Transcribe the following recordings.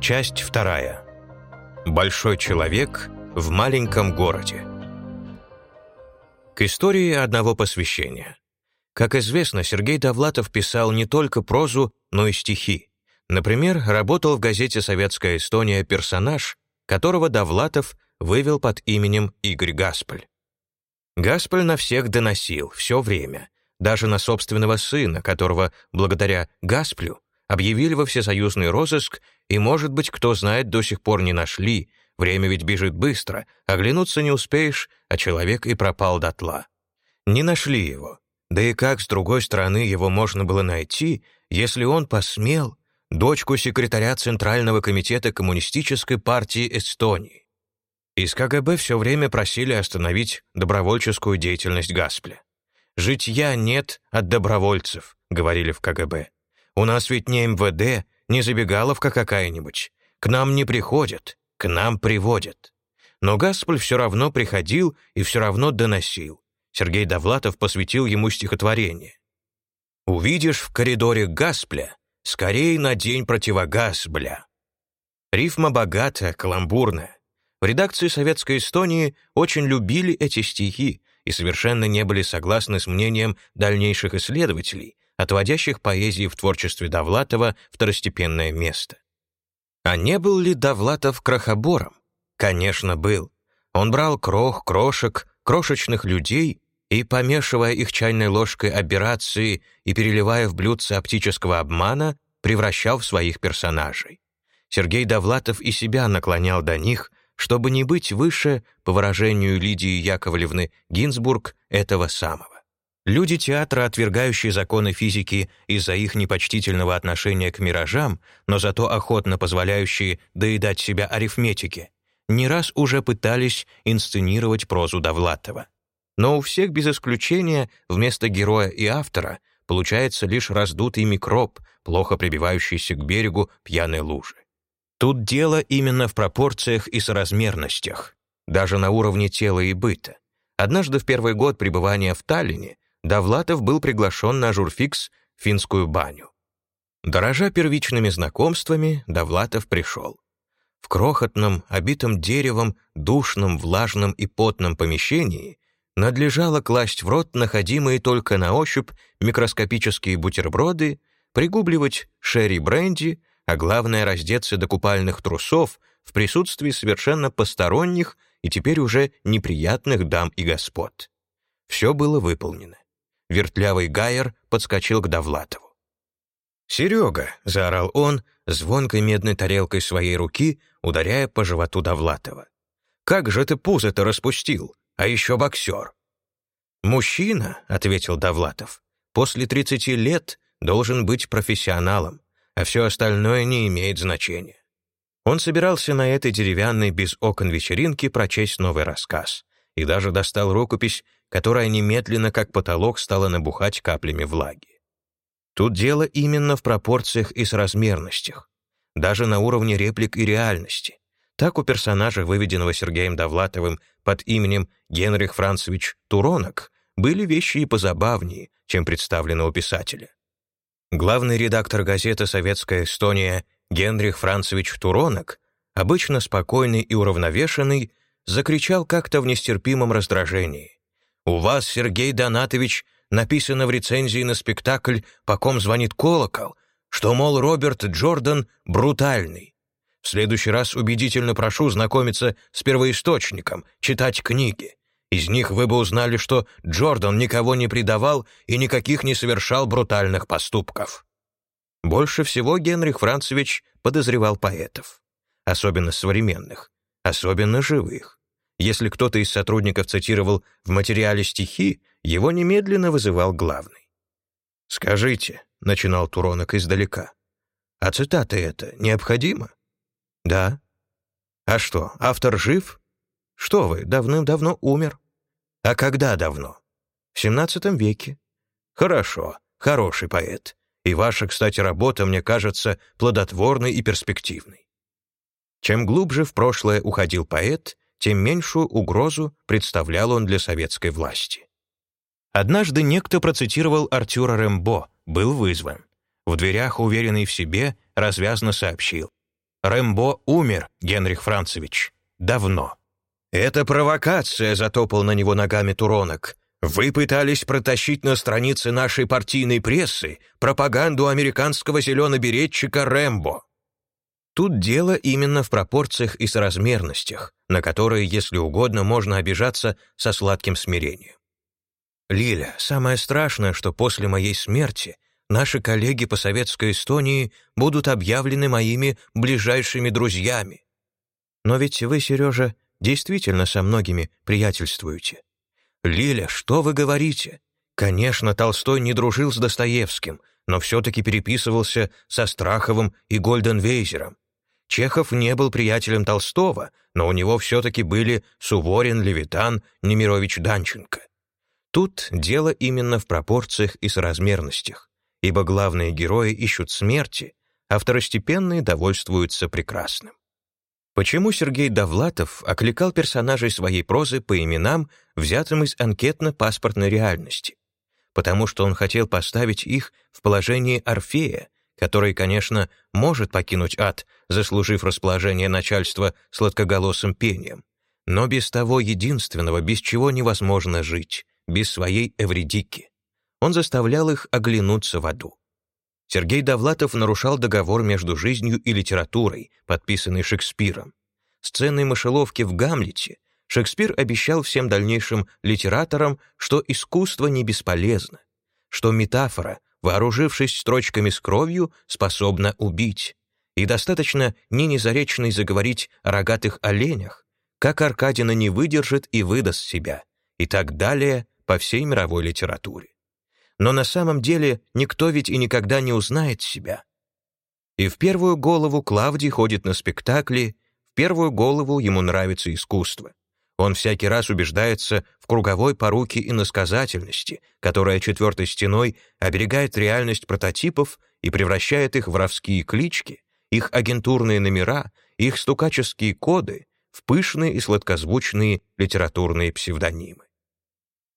Часть вторая. Большой человек в маленьком городе. К истории одного посвящения. Как известно, Сергей Довлатов писал не только прозу, но и стихи. Например, работал в газете «Советская Эстония» персонаж, которого Довлатов вывел под именем Игорь Гаспель. Гаспель на всех доносил все время, даже на собственного сына, которого, благодаря Гасплю, объявили во всесоюзный розыск, и, может быть, кто знает, до сих пор не нашли, время ведь бежит быстро, оглянуться не успеешь, а человек и пропал дотла. Не нашли его. Да и как, с другой стороны, его можно было найти, если он посмел дочку секретаря Центрального комитета Коммунистической партии Эстонии. Из КГБ все время просили остановить добровольческую деятельность Гаспля. «Житья нет от добровольцев», — говорили в КГБ. «У нас ведь не МВД, не забегаловка какая-нибудь. К нам не приходят, к нам приводят». Но Гаспль все равно приходил и все равно доносил. Сергей Довлатов посвятил ему стихотворение. «Увидишь в коридоре Гаспля, скорей надень противогаз, бля». Рифма богатая, каламбурная. В редакции «Советской Эстонии» очень любили эти стихи и совершенно не были согласны с мнением дальнейших исследователей, отводящих поэзии в творчестве Довлатова второстепенное место. А не был ли Довлатов крохобором? Конечно, был. Он брал крох, крошек, крошечных людей и, помешивая их чайной ложкой операции и переливая в блюдце оптического обмана, превращал в своих персонажей. Сергей Довлатов и себя наклонял до них, чтобы не быть выше, по выражению Лидии Яковлевны Гинзбург, этого самого. Люди театра, отвергающие законы физики из-за их непочтительного отношения к миражам, но зато охотно позволяющие доедать себя арифметике, не раз уже пытались инсценировать прозу Довлатова. Но у всех без исключения вместо героя и автора получается лишь раздутый микроб, плохо прибивающийся к берегу пьяной лужи. Тут дело именно в пропорциях и соразмерностях, даже на уровне тела и быта. Однажды в первый год пребывания в Таллине Довлатов был приглашен на журфикс в финскую баню. Дорожа первичными знакомствами, Довлатов пришел. В крохотном, обитом деревом, душном, влажном и потном помещении надлежало класть в рот находимые только на ощупь микроскопические бутерброды, пригубливать шерри-бренди, а главное раздеться до купальных трусов в присутствии совершенно посторонних и теперь уже неприятных дам и господ. Все было выполнено. Вертлявый Гайер подскочил к Довлатову. «Серега!» — заорал он, звонкой медной тарелкой своей руки, ударяя по животу Довлатова. «Как же ты пузо-то распустил? А еще боксер!» «Мужчина», — ответил Довлатов, — «после тридцати лет должен быть профессионалом, а все остальное не имеет значения». Он собирался на этой деревянной без окон вечеринке прочесть новый рассказ и даже достал рукопись, которая немедленно, как потолок, стала набухать каплями влаги. Тут дело именно в пропорциях и соразмерностях, даже на уровне реплик и реальности. Так у персонажа, выведенного Сергеем Довлатовым под именем Генрих Францевич Туронок, были вещи и позабавнее, чем представлено у писателя. Главный редактор газеты «Советская Эстония» Генрих Францевич Туронок, обычно спокойный и уравновешенный, закричал как-то в нестерпимом раздражении. «У вас, Сергей Донатович, написано в рецензии на спектакль «По ком звонит колокол», что, мол, Роберт Джордан брутальный. В следующий раз убедительно прошу знакомиться с первоисточником, читать книги. Из них вы бы узнали, что Джордан никого не предавал и никаких не совершал брутальных поступков. Больше всего Генрих Францевич подозревал поэтов. Особенно современных, особенно живых. Если кто-то из сотрудников цитировал в материале стихи, его немедленно вызывал главный. «Скажите», — начинал Туронок издалека, «а цитата это необходима?» «Да». «А что, автор жив?» «Что вы, давным-давно умер». «А когда давно?» «В XVII веке». «Хорошо, хороший поэт. И ваша, кстати, работа, мне кажется, плодотворной и перспективной». Чем глубже в прошлое уходил поэт, тем меньшую угрозу представлял он для советской власти. Однажды некто процитировал Артюра Рембо, был вызван. В дверях, уверенный в себе, развязно сообщил. Рэмбо умер, Генрих Францевич. Давно. «Это провокация», — затопал на него ногами Туронок. «Вы пытались протащить на страницы нашей партийной прессы пропаганду американского зеленоберетчика Рэмбо». Тут дело именно в пропорциях и соразмерностях, на которые, если угодно, можно обижаться со сладким смирением. Лиля, самое страшное, что после моей смерти наши коллеги по советской Эстонии будут объявлены моими ближайшими друзьями. Но ведь вы, Сережа, действительно со многими приятельствуете. Лиля, что вы говорите? Конечно, Толстой не дружил с Достоевским, но все-таки переписывался со Страховым и Гольденвейзером. Чехов не был приятелем Толстого, но у него все-таки были Суворин, Левитан, Немирович Данченко. Тут дело именно в пропорциях и соразмерностях, ибо главные герои ищут смерти, а второстепенные довольствуются прекрасным. Почему Сергей Довлатов окликал персонажей своей прозы по именам, взятым из анкетно-паспортной реальности? Потому что он хотел поставить их в положение Орфея, который, конечно, может покинуть ад, заслужив расположение начальства сладкоголосым пением, но без того единственного, без чего невозможно жить, без своей Эвредики. Он заставлял их оглянуться в аду. Сергей Довлатов нарушал договор между жизнью и литературой, подписанный Шекспиром. Сценой мышеловки в «Гамлете» Шекспир обещал всем дальнейшим литераторам, что искусство не бесполезно, что метафора, вооружившись строчками с кровью, способна убить, и достаточно Нине Заречной заговорить о рогатых оленях, как Аркадина не выдержит и выдаст себя, и так далее по всей мировой литературе. Но на самом деле никто ведь и никогда не узнает себя. И в первую голову Клавдий ходит на спектакли, в первую голову ему нравится искусство. Он всякий раз убеждается в круговой поруке насказательности, которая четвертой стеной оберегает реальность прототипов и превращает их в воровские клички, их агентурные номера, их стукаческие коды в пышные и сладкозвучные литературные псевдонимы.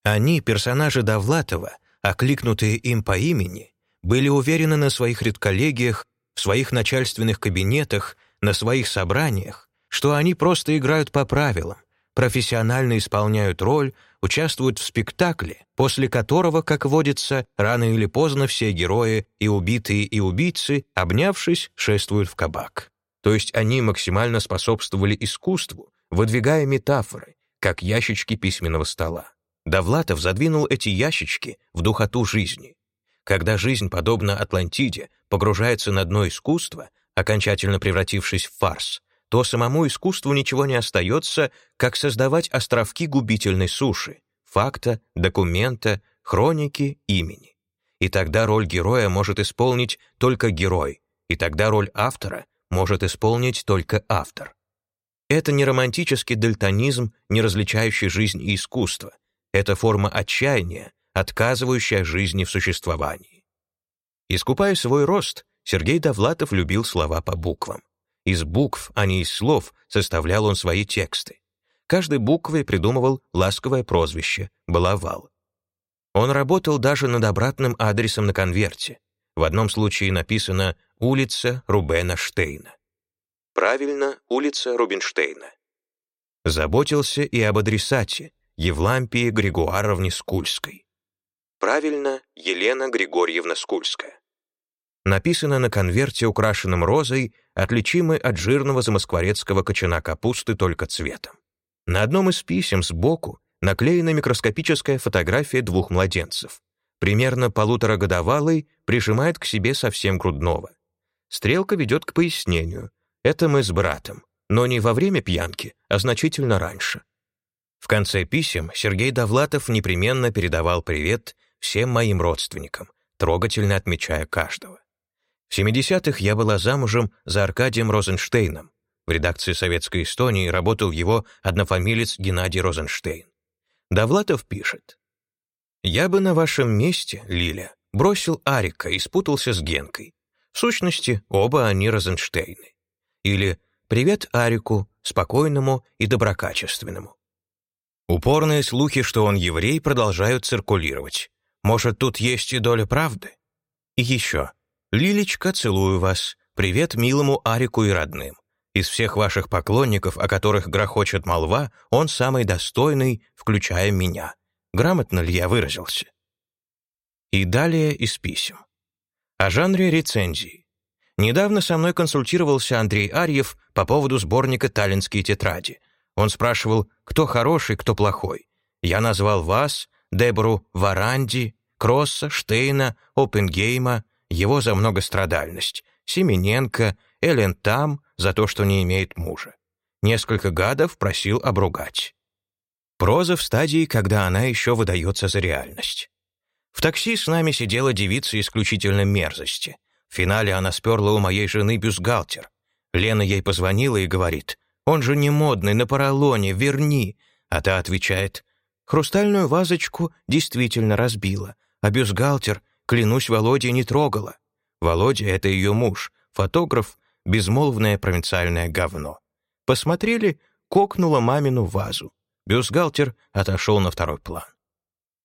Они, персонажи Довлатова, окликнутые им по имени, были уверены на своих редколлегиях, в своих начальственных кабинетах, на своих собраниях, что они просто играют по правилам, профессионально исполняют роль, участвуют в спектакле, после которого, как водится, рано или поздно все герои, и убитые, и убийцы, обнявшись, шествуют в кабак. То есть они максимально способствовали искусству, выдвигая метафоры, как ящички письменного стола. Довлатов задвинул эти ящички в духоту жизни. Когда жизнь, подобно Атлантиде, погружается на дно искусства, окончательно превратившись в фарс, то самому искусству ничего не остается, как создавать островки губительной суши, факта, документа, хроники, имени. И тогда роль героя может исполнить только герой, и тогда роль автора может исполнить только автор. Это не романтический дальтонизм, не различающий жизнь и искусство, это форма отчаяния, отказывающая жизни в существовании. Искупая свой рост, Сергей Довлатов любил слова по буквам. Из букв, а не из слов, составлял он свои тексты. Каждой буквой придумывал ласковое прозвище «баловал». Он работал даже над обратным адресом на конверте. В одном случае написано «Улица Рубена Штейна». Правильно, улица Рубинштейна. Заботился и об адресате, Евлампии Григуаровне Скульской. Правильно, Елена Григорьевна Скульская. Написано на конверте, украшенном розой, отличимой от жирного замоскворецкого кочана капусты только цветом. На одном из писем сбоку наклеена микроскопическая фотография двух младенцев. Примерно полуторагодовалый прижимает к себе совсем грудного. Стрелка ведет к пояснению. Это мы с братом, но не во время пьянки, а значительно раньше. В конце писем Сергей Довлатов непременно передавал привет всем моим родственникам, трогательно отмечая каждого. В 70-х я была замужем за Аркадием Розенштейном. В редакции «Советской Эстонии» работал его однофамилец Геннадий Розенштейн. Довлатов пишет. «Я бы на вашем месте, Лиля, бросил Арика и спутался с Генкой. В сущности, оба они Розенштейны. Или «Привет Арику, спокойному и доброкачественному». Упорные слухи, что он еврей, продолжают циркулировать. Может, тут есть и доля правды? И еще. Лилечка, целую вас. привет милому Арику и родным. Из всех ваших поклонников, о которых грохочет молва, он самый достойный, включая меня. Грамотно ли я выразился? И далее из писем. О жанре рецензии. Недавно со мной консультировался Андрей Арьев по поводу сборника «Таллинские тетради». Он спрашивал, кто хороший, кто плохой. Я назвал вас, Дебору Варанди, Кросса, Штейна, Опенгейма, его за многострадальность, Семененко, Элен Там за то, что не имеет мужа. Несколько гадов просил обругать. Проза в стадии, когда она еще выдается за реальность. В такси с нами сидела девица исключительно мерзости. В финале она сперла у моей жены бюстгальтер. Лена ей позвонила и говорит, «Он же не модный, на поролоне, верни!» А та отвечает, «Хрустальную вазочку действительно разбила, а бюстгальтер, клянусь, Володя не трогала. Володя — это ее муж, фотограф, безмолвное провинциальное говно. Посмотрели, кокнула мамину вазу. Бюстгальтер отошел на второй план.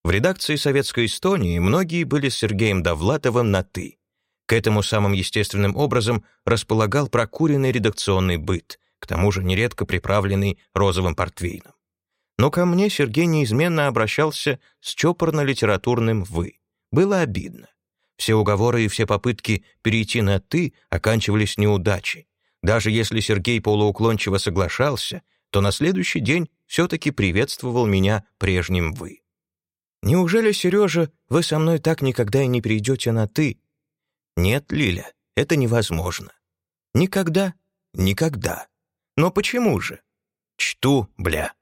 В редакции «Советской Эстонии» многие были с Сергеем Довлатовым на «ты». К этому самым естественным образом располагал прокуренный редакционный быт, к тому же нередко приправленный розовым портвейном. Но ко мне Сергей неизменно обращался с чопорно-литературным «вы». Было обидно. Все уговоры и все попытки перейти на «ты» оканчивались неудачей. Даже если Сергей полууклончиво соглашался, то на следующий день все-таки приветствовал меня прежним «вы». «Неужели, Сережа, вы со мной так никогда и не перейдете на «ты»?» «Нет, Лиля, это невозможно». «Никогда? Никогда. Но почему же?» «Чту, бля».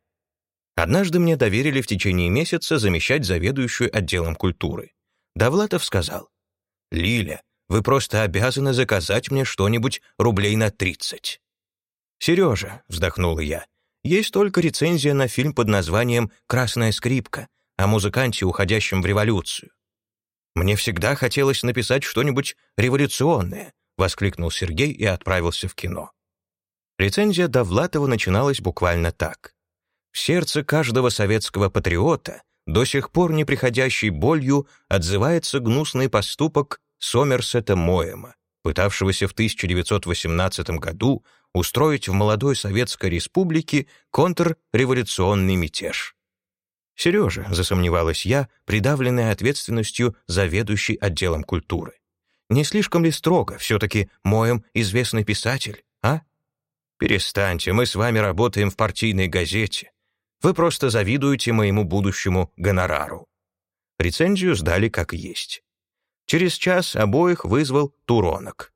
Однажды мне доверили в течение месяца замещать заведующую отделом культуры. Довлатов сказал, «Лиля, вы просто обязаны заказать мне что-нибудь рублей на тридцать». «Сережа», — вздохнула я, «есть только рецензия на фильм под названием «Красная скрипка» о музыканте, уходящем в революцию». «Мне всегда хотелось написать что-нибудь революционное», — воскликнул Сергей и отправился в кино. Рецензия Довлатова начиналась буквально так. «В сердце каждого советского патриота до сих пор не приходящей болью отзывается гнусный поступок Сомерсета Моэма, пытавшегося в 1918 году устроить в молодой Советской Республике контрреволюционный мятеж. «Сережа», — засомневалась я, придавленная ответственностью заведующей отделом культуры. «Не слишком ли строго? Все-таки Моэм известный писатель, а?» «Перестаньте, мы с вами работаем в партийной газете. Вы просто завидуете моему будущему гонорару». Рецензию сдали как есть. Через час обоих вызвал Туронок.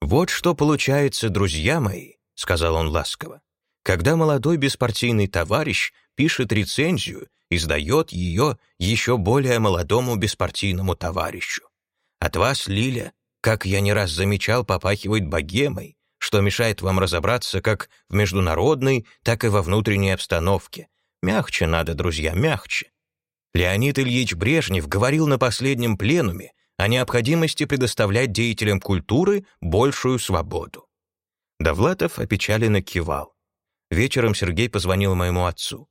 «Вот что получается, друзья мои», — сказал он ласково, «когда молодой беспартийный товарищ пишет рецензию и сдает ее еще более молодому беспартийному товарищу. От вас, Лиля, как я не раз замечал, попахивает богемой, что мешает вам разобраться как в международной, так и во внутренней обстановке. Мягче надо, друзья, мягче. Леонид Ильич Брежнев говорил на последнем пленуме о необходимости предоставлять деятелям культуры большую свободу. Довлатов опечаленно кивал. Вечером Сергей позвонил моему отцу.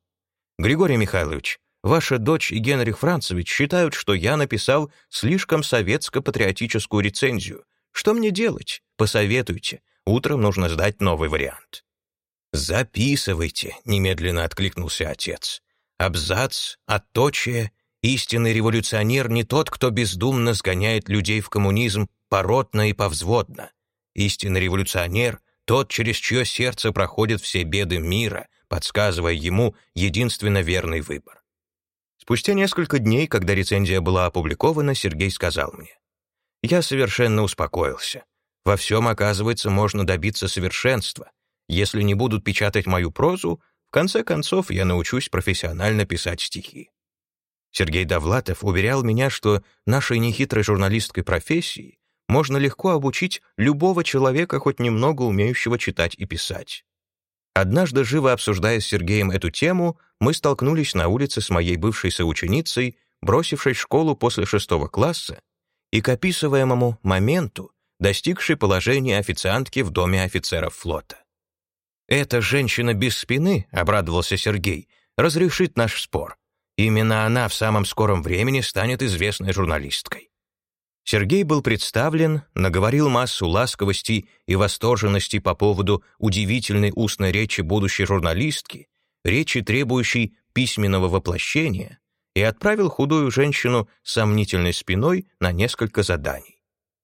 «Григорий Михайлович, ваша дочь и Генрих Францевич считают, что я написал слишком советско-патриотическую рецензию. Что мне делать? Посоветуйте. Утром нужно сдать новый вариант». «Записывайте», — немедленно откликнулся отец. «Абзац, отточие. Истинный революционер не тот, кто бездумно сгоняет людей в коммунизм поротно и повзводно. Истинный революционер — тот, через чье сердце проходят все беды мира, подсказывая ему единственно верный выбор». Спустя несколько дней, когда рецензия была опубликована, Сергей сказал мне. «Я совершенно успокоился. Во всем, оказывается, можно добиться совершенства. Если не будут печатать мою прозу, в конце концов я научусь профессионально писать стихи. Сергей Довлатов уверял меня, что нашей нехитрой журналистской профессии можно легко обучить любого человека, хоть немного умеющего читать и писать. Однажды, живо обсуждая с Сергеем эту тему, мы столкнулись на улице с моей бывшей соученицей, бросившей школу после шестого класса, и к описываемому моменту достигшей положения официантки в доме офицеров флота. «Эта женщина без спины», — обрадовался Сергей, — «разрешит наш спор. Именно она в самом скором времени станет известной журналисткой». Сергей был представлен, наговорил массу ласковостей и восторженности по поводу удивительной устной речи будущей журналистки, речи, требующей письменного воплощения, и отправил худую женщину с сомнительной спиной на несколько заданий.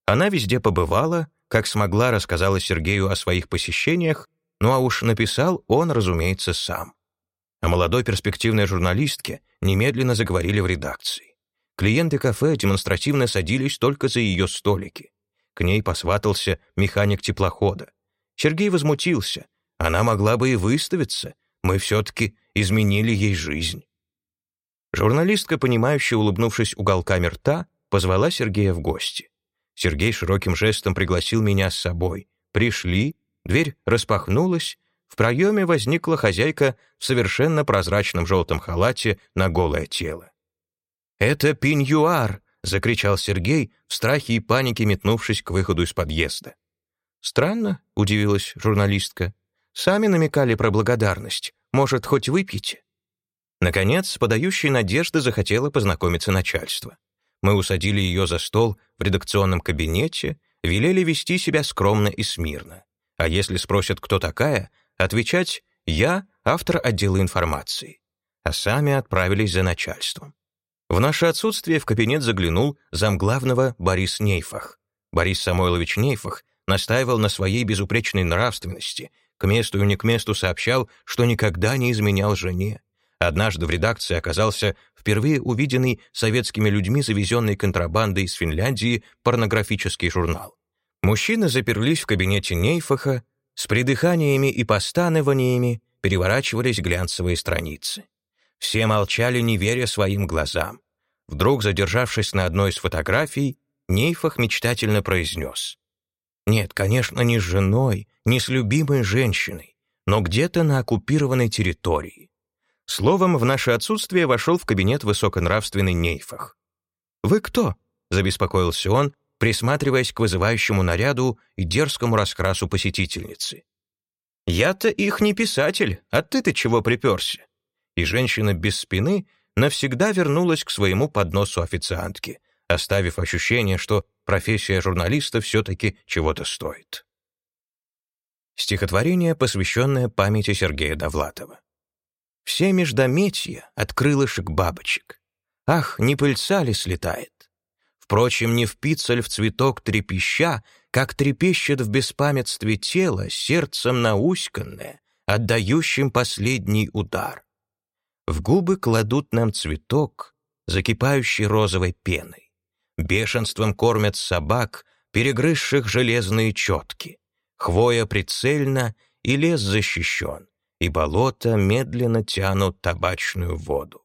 Она везде побывала, как смогла, рассказала Сергею о своих посещениях, ну а уж написал он, разумеется, сам. О молодой перспективной журналистке немедленно заговорили в редакции. Клиенты кафе демонстративно садились только за ее столики. К ней посватался механик теплохода. Сергей возмутился. Она могла бы и выставиться. Мы все-таки изменили ей жизнь. Журналистка, понимающе улыбнувшись уголками рта, позвала Сергея в гости. Сергей широким жестом пригласил меня с собой. Пришли, дверь распахнулась, в проеме возникла хозяйка в совершенно прозрачном желтом халате на голое тело. «Это пеньюар!» — закричал Сергей, в страхе и панике метнувшись к выходу из подъезда. «Странно», — удивилась журналистка. «Сами намекали про благодарность. Может, хоть выпьете?» Наконец, подающей надежды захотела познакомиться начальство. Мы усадили ее за стол в редакционном кабинете, велели вести себя скромно и смирно. А если спросят, кто такая, отвечать «я, автор отдела информации». А сами отправились за начальством. В наше отсутствие в кабинет заглянул замглавного Борис Нейфах. Борис Самойлович Нейфах настаивал на своей безупречной нравственности, к месту и не к месту сообщал, что никогда не изменял жене. Однажды в редакции оказался впервые увиденный советскими людьми завезенный контрабандой из Финляндии порнографический журнал. Мужчины заперлись в кабинете Нейфаха, с придыханиями и постанованиями переворачивались глянцевые страницы. Все молчали, не веря своим глазам. Вдруг, задержавшись на одной из фотографий, Нейфах мечтательно произнес. «Нет, конечно, не с женой, не с любимой женщиной, но где-то на оккупированной территории». Словом, в наше отсутствие вошел в кабинет высоконравственный Нейфах. «Вы кто?» — забеспокоился он, присматриваясь к вызывающему наряду и дерзкому раскрасу посетительницы. «Я-то их не писатель, а ты-то чего приперся?» и женщина без спины навсегда вернулась к своему подносу официантки, оставив ощущение, что профессия журналиста все-таки чего-то стоит. Стихотворение, посвященное памяти Сергея Довлатова. «Все междометия от крылышек бабочек. Ах, не пыльца ли слетает? Впрочем, не впиться ли в цветок трепеща, как трепещет в беспамятстве тело, сердцем науськанное, отдающим последний удар. В губы кладут нам цветок, закипающий розовой пеной. Бешенством кормят собак, перегрызших железные четки. Хвоя прицельна, и лес защищен, и болото медленно тянут табачную воду.